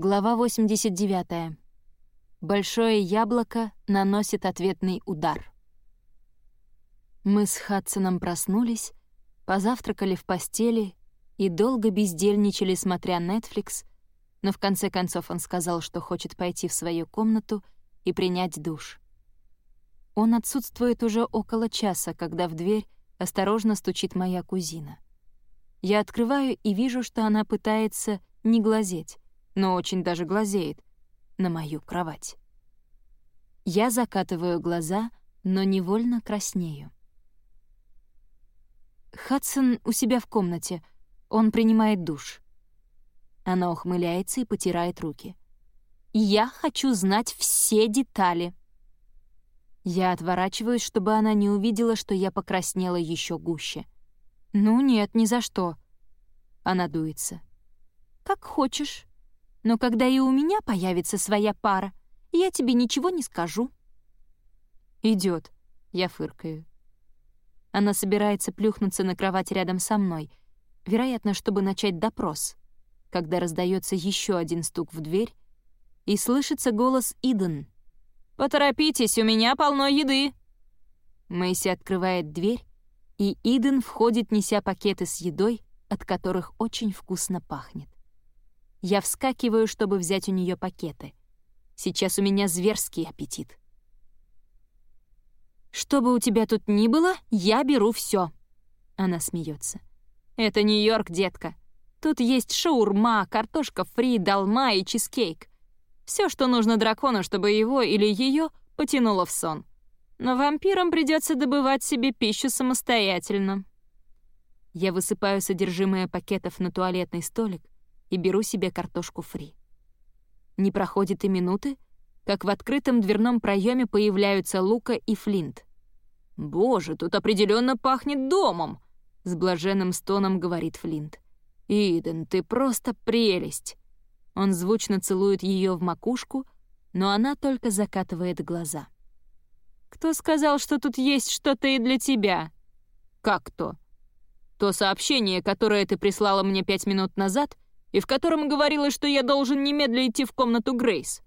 Глава 89. Большое яблоко наносит ответный удар. Мы с Хадсоном проснулись, позавтракали в постели и долго бездельничали, смотря Netflix, но в конце концов он сказал, что хочет пойти в свою комнату и принять душ. Он отсутствует уже около часа, когда в дверь осторожно стучит моя кузина. Я открываю и вижу, что она пытается не глазеть, но очень даже глазеет на мою кровать. Я закатываю глаза, но невольно краснею. Хадсон у себя в комнате. Он принимает душ. Она ухмыляется и потирает руки. «Я хочу знать все детали». Я отворачиваюсь, чтобы она не увидела, что я покраснела еще гуще. «Ну нет, ни за что». Она дуется. «Как хочешь» но когда и у меня появится своя пара, я тебе ничего не скажу». Идет, я фыркаю. Она собирается плюхнуться на кровать рядом со мной, вероятно, чтобы начать допрос, когда раздается еще один стук в дверь, и слышится голос Иден. «Поторопитесь, у меня полно еды!» Мэйси открывает дверь, и Иден входит, неся пакеты с едой, от которых очень вкусно пахнет. Я вскакиваю, чтобы взять у нее пакеты. Сейчас у меня зверский аппетит. «Что бы у тебя тут ни было, я беру все. Она смеется. «Это Нью-Йорк, детка. Тут есть шаурма, картошка фри, долма и чизкейк. Все, что нужно дракону, чтобы его или ее потянуло в сон. Но вампирам придется добывать себе пищу самостоятельно». Я высыпаю содержимое пакетов на туалетный столик, и беру себе картошку фри. Не проходит и минуты, как в открытом дверном проеме появляются Лука и Флинт. «Боже, тут определенно пахнет домом!» — с блаженным стоном говорит Флинт. «Иден, ты просто прелесть!» Он звучно целует ее в макушку, но она только закатывает глаза. «Кто сказал, что тут есть что-то и для тебя?» «Как кто?» «То сообщение, которое ты прислала мне пять минут назад, и в котором говорилось, что я должен немедля идти в комнату Грейс.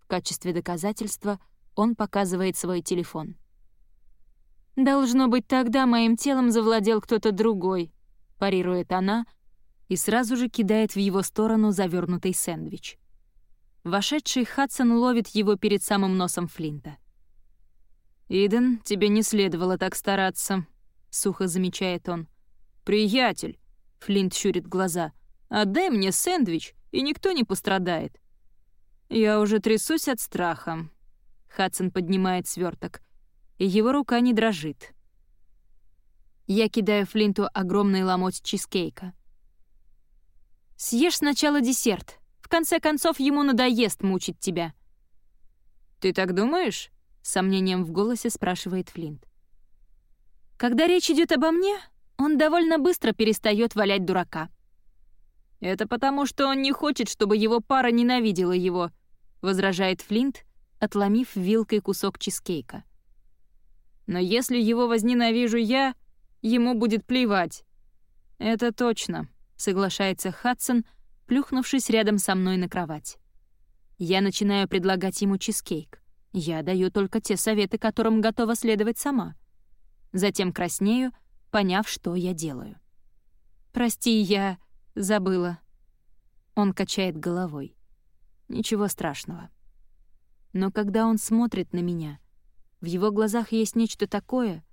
В качестве доказательства он показывает свой телефон. «Должно быть, тогда моим телом завладел кто-то другой», — парирует она и сразу же кидает в его сторону завернутый сэндвич. Вошедший Хадсон ловит его перед самым носом Флинта. «Иден, тебе не следовало так стараться», — сухо замечает он. «Приятель», — Флинт щурит глаза, — Отдай мне сэндвич, и никто не пострадает». Я уже трясусь от страха. Хадсон поднимает сверток, и его рука не дрожит. Я кидаю Флинту огромный ломоть чизкейка. «Съешь сначала десерт. В конце концов, ему надоест мучить тебя». «Ты так думаешь?» — сомнением в голосе спрашивает Флинт. «Когда речь идет обо мне, он довольно быстро перестает валять дурака. «Это потому, что он не хочет, чтобы его пара ненавидела его», — возражает Флинт, отломив вилкой кусок чизкейка. «Но если его возненавижу я, ему будет плевать». «Это точно», — соглашается Хадсон, плюхнувшись рядом со мной на кровать. Я начинаю предлагать ему чизкейк. Я даю только те советы, которым готова следовать сама. Затем краснею, поняв, что я делаю. «Прости, я...» Забыла. Он качает головой. Ничего страшного. Но когда он смотрит на меня, в его глазах есть нечто такое,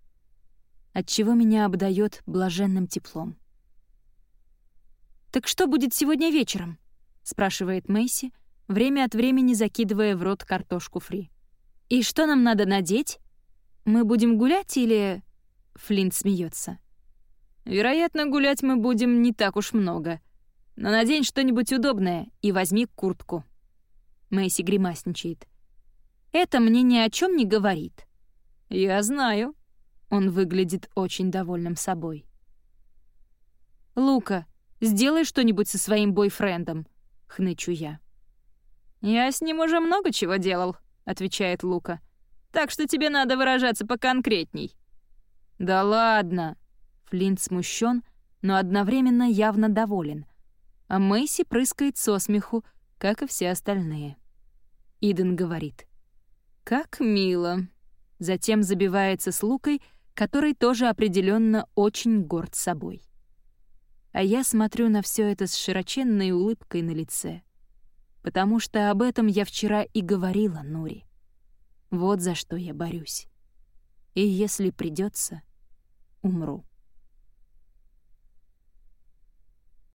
от чего меня обдает блаженным теплом. «Так что будет сегодня вечером?» — спрашивает Мэйси, время от времени закидывая в рот картошку фри. «И что нам надо надеть? Мы будем гулять или...» Флинт смеется. Вероятно, гулять мы будем не так уж много. Но надень что-нибудь удобное и возьми куртку». Мэйси гримасничает. «Это мне ни о чем не говорит». «Я знаю». Он выглядит очень довольным собой. «Лука, сделай что-нибудь со своим бойфрендом», — хнычу я. «Я с ним уже много чего делал», — отвечает Лука. «Так что тебе надо выражаться поконкретней». «Да ладно», Флинт смущен, но одновременно явно доволен. А Мэйси прыскает со смеху, как и все остальные. Иден говорит. «Как мило». Затем забивается с Лукой, который тоже определенно очень горд собой. А я смотрю на все это с широченной улыбкой на лице. Потому что об этом я вчера и говорила Нури. Вот за что я борюсь. И если придется, умру.